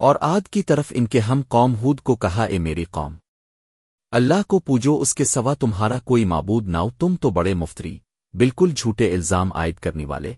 اور آد کی طرف ان کے ہم قوم ہود کو کہا، اے میری قوم، اللہ کو پوجو، اس کے سوا تمہارا کوئی معبود ناؤ تم تو بڑے مفتری، بالکل جھوٹے الزام عائد کرنے والے۔